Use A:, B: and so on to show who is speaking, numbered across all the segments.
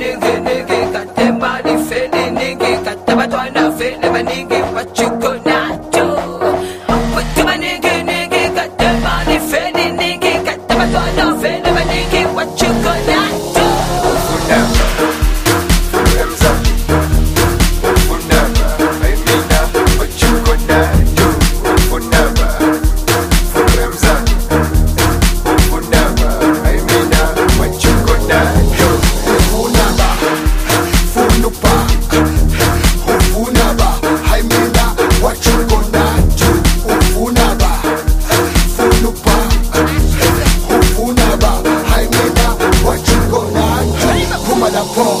A: nigga, nigga, got that body fitting, nigga, got that vagina fitting, nigga. wanapo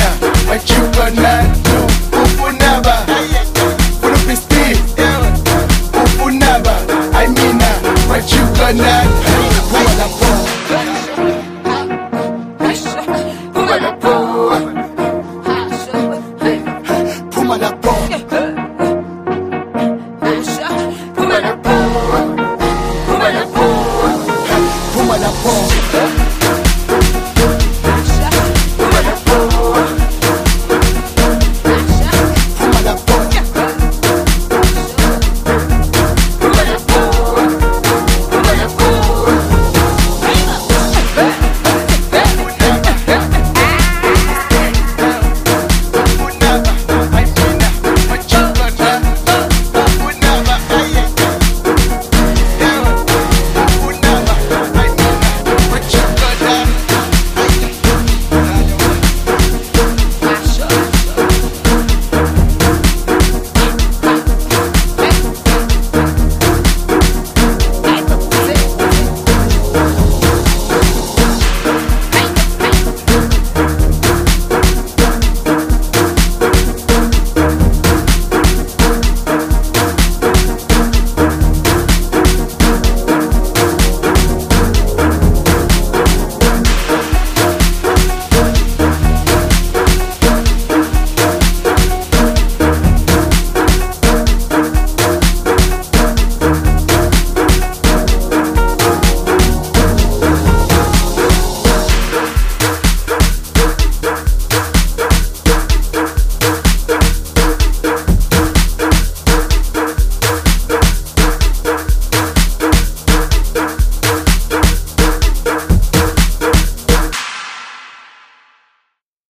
A: That.